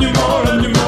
you more, on you more.